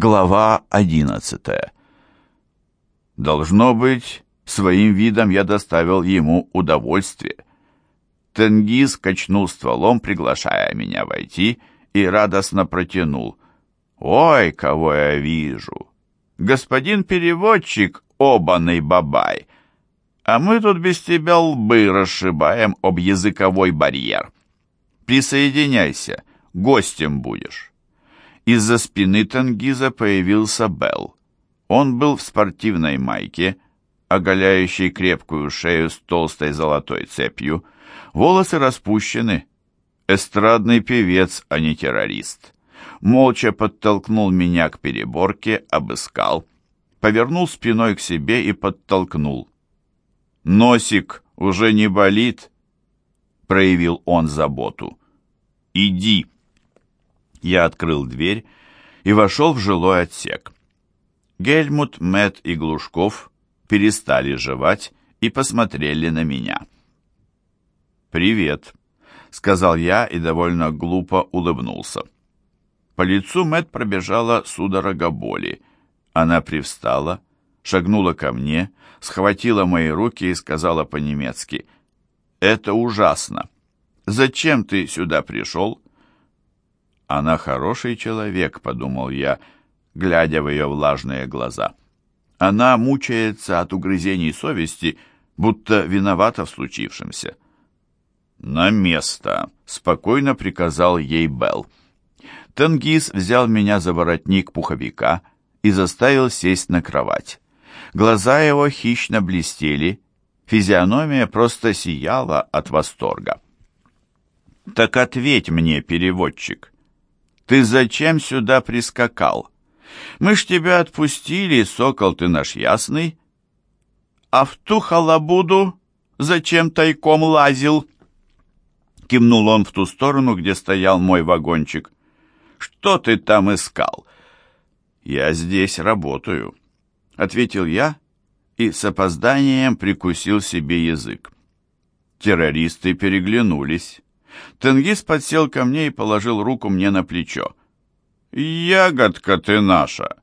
Глава одиннадцатая. Должно быть, своим видом я доставил ему удовольствие. Тенгиз качнул стволом, приглашая меня войти, и радостно протянул. «Ой, кого я вижу! Господин переводчик, обаный бабай! А мы тут без тебя лбы расшибаем об языковой барьер. Присоединяйся, гостем будешь». Из-за спины Тенгиза появился Белл. Он был в спортивной майке, оголяющей крепкую шею с толстой золотой цепью, волосы распущены. Эстрадный певец, а не террорист. Молча подтолкнул меня к переборке, обыскал, повернул спиной к себе и подтолкнул. «Носик уже не болит?» — проявил он заботу. «Иди!» Я открыл дверь и вошел в жилой отсек. Гельмут, Мэт и Глушков перестали жевать и посмотрели на меня. «Привет», — сказал я и довольно глупо улыбнулся. По лицу Мэт пробежала судорога боли. Она привстала, шагнула ко мне, схватила мои руки и сказала по-немецки, «Это ужасно. Зачем ты сюда пришел?» «Она хороший человек», — подумал я, глядя в ее влажные глаза. Она мучается от угрызений совести, будто виновата в случившемся. «На место!» — спокойно приказал ей Белл. Тенгиз взял меня за воротник пуховика и заставил сесть на кровать. Глаза его хищно блестели, физиономия просто сияла от восторга. «Так ответь мне, переводчик!» Ты зачем сюда прискакал? Мы ж тебя отпустили, сокол ты наш ясный. А в ту халабуду зачем тайком лазил?» Кивнул он в ту сторону, где стоял мой вагончик. «Что ты там искал?» «Я здесь работаю», — ответил я и с опозданием прикусил себе язык. Террористы переглянулись. Тенгиз подсел ко мне и положил руку мне на плечо. «Ягодка ты наша!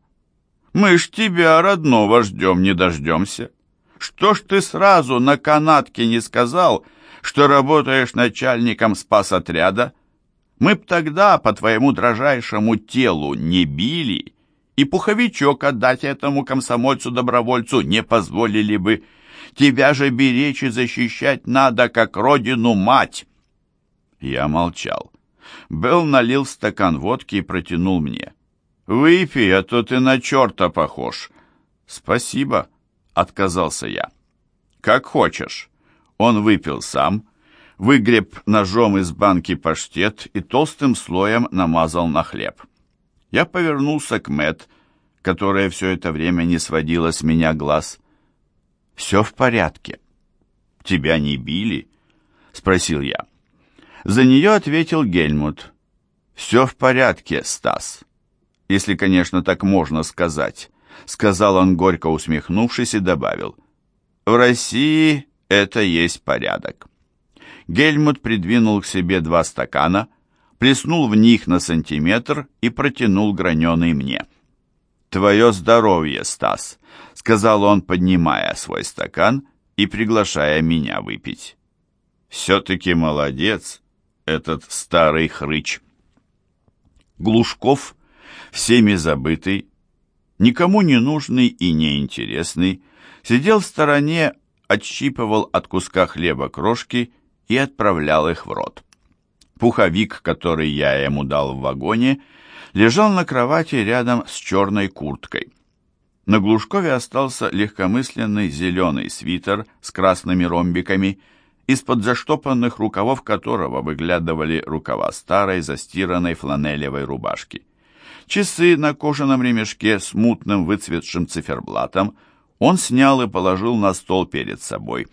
Мы ж тебя, родного, ждем не дождемся. Что ж ты сразу на канатке не сказал, что работаешь начальником спасотряда? Мы б тогда по твоему дрожайшему телу не били, и пуховичок отдать этому комсомольцу-добровольцу не позволили бы. Тебя же беречь и защищать надо, как родину-мать». Я молчал. Белл налил стакан водки и протянул мне. «Выпей, а то ты на черта похож». «Спасибо», — отказался я. «Как хочешь». Он выпил сам, выгреб ножом из банки паштет и толстым слоем намазал на хлеб. Я повернулся к Мэт, которая все это время не сводила с меня глаз. «Все в порядке». «Тебя не били?» — спросил я. За нее ответил Гельмут. «Все в порядке, Стас. Если, конечно, так можно сказать», — сказал он, горько усмехнувшись, и добавил. «В России это есть порядок». Гельмут придвинул к себе два стакана, плеснул в них на сантиметр и протянул граненый мне. «Твое здоровье, Стас», — сказал он, поднимая свой стакан и приглашая меня выпить. «Все-таки молодец», этот старый хрыч. Глушков, всеми забытый, никому не нужный и неинтересный, сидел в стороне, отщипывал от куска хлеба крошки и отправлял их в рот. Пуховик, который я ему дал в вагоне, лежал на кровати рядом с черной курткой. На Глушкове остался легкомысленный зеленый свитер с красными ромбиками – из-под заштопанных рукавов которого выглядывали рукава старой застиранной фланелевой рубашки. Часы на кожаном ремешке с мутным выцветшим циферблатом он снял и положил на стол перед собой.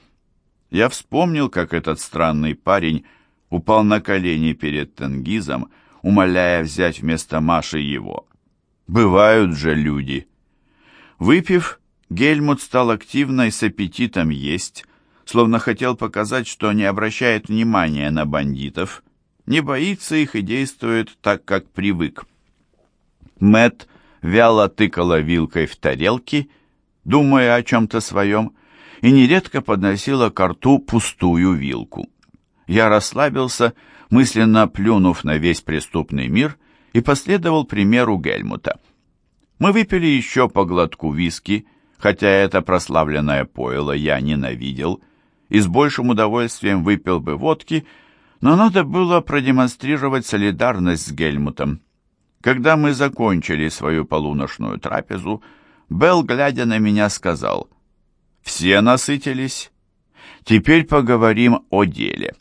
Я вспомнил, как этот странный парень упал на колени перед Тенгизом, умоляя взять вместо Маши его. Бывают же люди. Выпив, Гельмут стал активно и с аппетитом есть, словно хотел показать, что не обращает внимания на бандитов, не боится их и действует так, как привык. Мэт вяло тыкала вилкой в тарелки, думая о чем-то своем, и нередко подносила к рту пустую вилку. Я расслабился, мысленно плюнув на весь преступный мир, и последовал примеру Гельмута. Мы выпили еще по глотку виски, хотя это прославленное пойло я ненавидел, и с большим удовольствием выпил бы водки, но надо было продемонстрировать солидарность с Гельмутом. Когда мы закончили свою полуношную трапезу, Белл, глядя на меня, сказал, «Все насытились? Теперь поговорим о деле».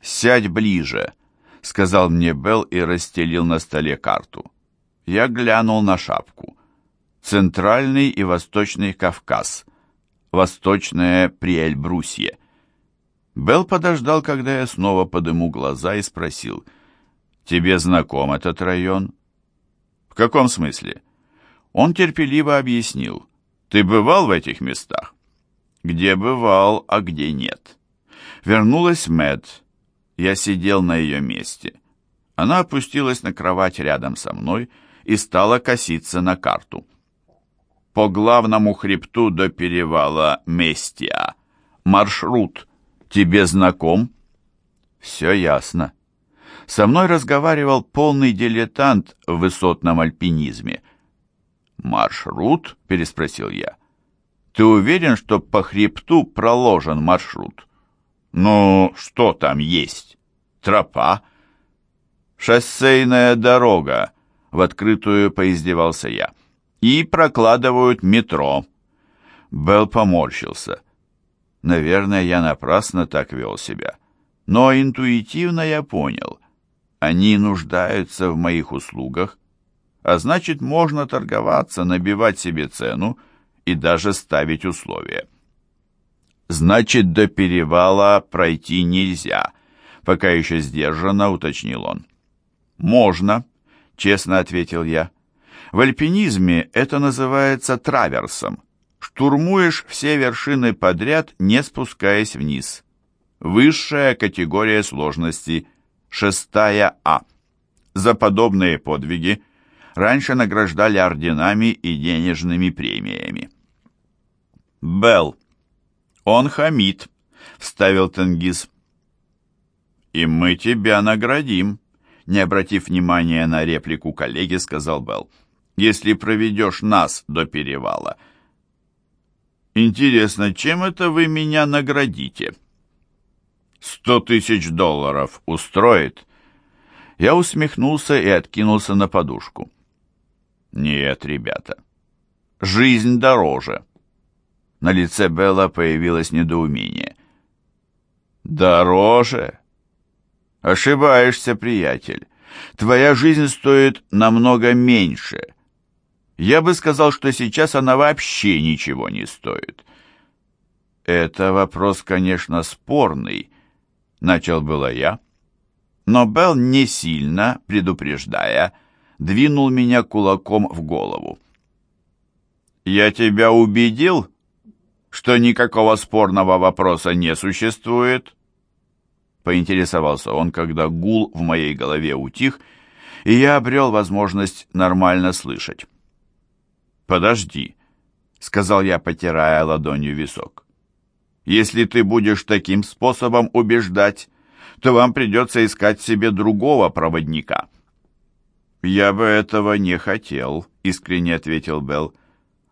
«Сядь ближе», — сказал мне Белл и расстелил на столе карту. Я глянул на шапку. Центральный и Восточный Кавказ. Восточное Приэльбрусье. Белл подождал, когда я снова подыму глаза и спросил, «Тебе знаком этот район?» «В каком смысле?» Он терпеливо объяснил, «Ты бывал в этих местах?» «Где бывал, а где нет?» Вернулась Мэтт. Я сидел на ее месте. Она опустилась на кровать рядом со мной и стала коситься на карту. По главному хребту до перевала Местия. Маршрут тебе знаком? Все ясно. Со мной разговаривал полный дилетант в высотном альпинизме. «Маршрут?» — переспросил я. «Ты уверен, что по хребту проложен маршрут?» «Ну, что там есть? Тропа?» «Шоссейная дорога», — в открытую поиздевался я. «И прокладывают метро». Белл поморщился. Наверное, я напрасно так вел себя. Но интуитивно я понял. Они нуждаются в моих услугах, а значит, можно торговаться, набивать себе цену и даже ставить условия. Значит, до перевала пройти нельзя, пока еще сдержанно уточнил он. Можно, честно ответил я. В альпинизме это называется траверсом. Штурмуешь все вершины подряд, не спускаясь вниз. Высшая категория сложности, шестая А. За подобные подвиги раньше награждали орденами и денежными премиями. «Белл, он хамит», — вставил Тенгиз. «И мы тебя наградим», — не обратив внимания на реплику коллеги, сказал Белл. «Если проведешь нас до перевала». «Интересно, чем это вы меня наградите?» «Сто тысяч долларов устроит?» Я усмехнулся и откинулся на подушку. «Нет, ребята, жизнь дороже». На лице Белла появилось недоумение. «Дороже?» «Ошибаешься, приятель. Твоя жизнь стоит намного меньше. Я бы сказал, что сейчас она вообще ничего не стоит». «Это вопрос, конечно, спорный», — начал было я. Но Белл не сильно, предупреждая, двинул меня кулаком в голову. «Я тебя убедил, что никакого спорного вопроса не существует?» Поинтересовался он, когда гул в моей голове утих, и я обрел возможность нормально слышать. «Подожди», — сказал я, потирая ладонью висок. «Если ты будешь таким способом убеждать, то вам придется искать себе другого проводника». «Я бы этого не хотел», — искренне ответил Белл.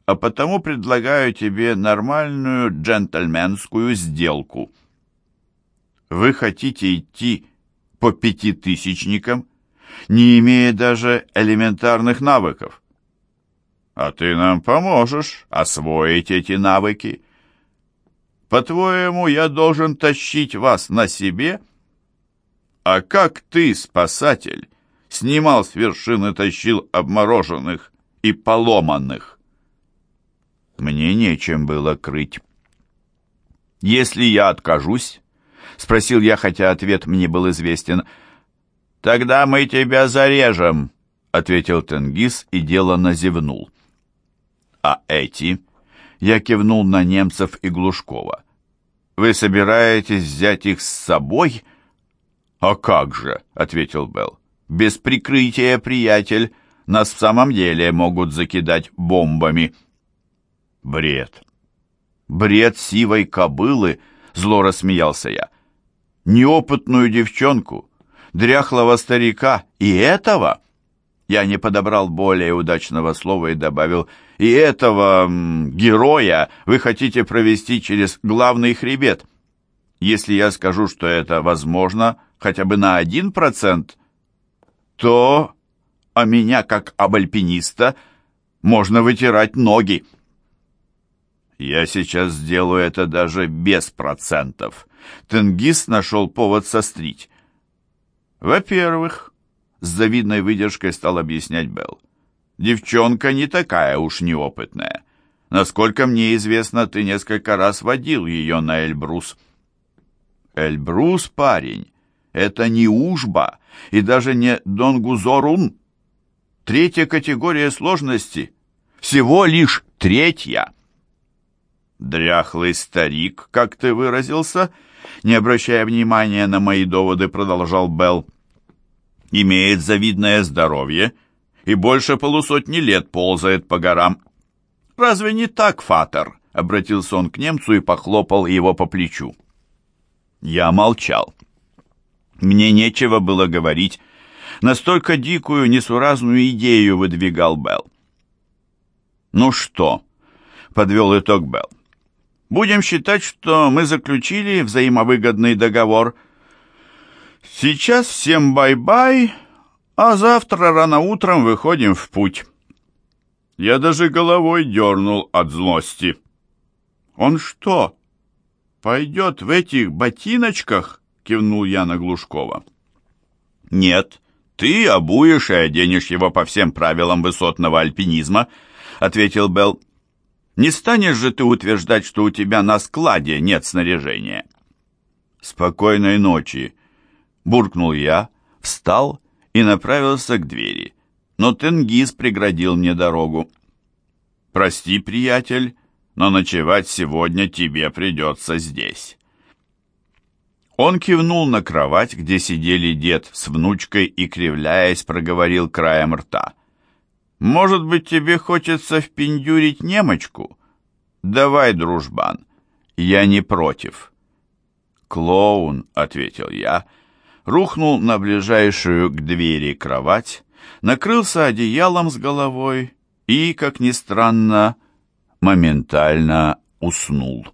«А потому предлагаю тебе нормальную джентльменскую сделку». «Вы хотите идти по пятитысячникам, не имея даже элементарных навыков?» «А ты нам поможешь освоить эти навыки. По-твоему, я должен тащить вас на себе?» «А как ты, спасатель?» снимал с вершины, тащил обмороженных и поломанных. Мне нечем было крыть. «Если я откажусь?» — спросил я, хотя ответ мне был известен. «Тогда мы тебя зарежем», — ответил Тенгиз и деланно зевнул. «А эти?» — я кивнул на немцев и Глушкова. «Вы собираетесь взять их с собой?» «А как же?» — ответил Белл. «Без прикрытия, приятель, Нас в самом деле могут закидать бомбами. Бред. Бред сивой кобылы, зло рассмеялся я. Неопытную девчонку, дряхлого старика и этого... Я не подобрал более удачного слова и добавил, и этого м, героя вы хотите провести через главный хребет. Если я скажу, что это возможно хотя бы на один процент, то о меня, как об альпиниста, можно вытирать ноги. Я сейчас сделаю это даже без процентов. Тенгиз нашел повод сострить. Во-первых, с завидной выдержкой стал объяснять Белл. Девчонка не такая уж неопытная. Насколько мне известно, ты несколько раз водил ее на Эльбрус. Эльбрус, парень, это не Ужба и даже не Донгузорун. Третья категория сложности. Всего лишь третья. Дряхлый старик, как ты выразился, не обращая внимания на мои доводы, продолжал Белл. Имеет завидное здоровье и больше полусотни лет ползает по горам. Разве не так, Фатер? Обратился он к немцу и похлопал его по плечу. Я молчал. Мне нечего было говорить, Настолько дикую, несуразную идею выдвигал Белл. «Ну что?» — подвел итог Белл. «Будем считать, что мы заключили взаимовыгодный договор. Сейчас всем бай-бай, а завтра рано утром выходим в путь». Я даже головой дернул от злости. «Он что, пойдет в этих ботиночках?» — кивнул я на Глушкова. «Нет, «Ты обуешь и оденешь его по всем правилам высотного альпинизма», — ответил Белл. «Не станешь же ты утверждать, что у тебя на складе нет снаряжения?» «Спокойной ночи», — буркнул я, встал и направился к двери, но Тенгиз преградил мне дорогу. «Прости, приятель, но ночевать сегодня тебе придется здесь». Он кивнул на кровать, где сидели дед с внучкой и, кривляясь, проговорил краем рта. «Может быть, тебе хочется впендюрить немочку? Давай, дружбан, я не против». «Клоун», — ответил я, рухнул на ближайшую к двери кровать, накрылся одеялом с головой и, как ни странно, моментально уснул.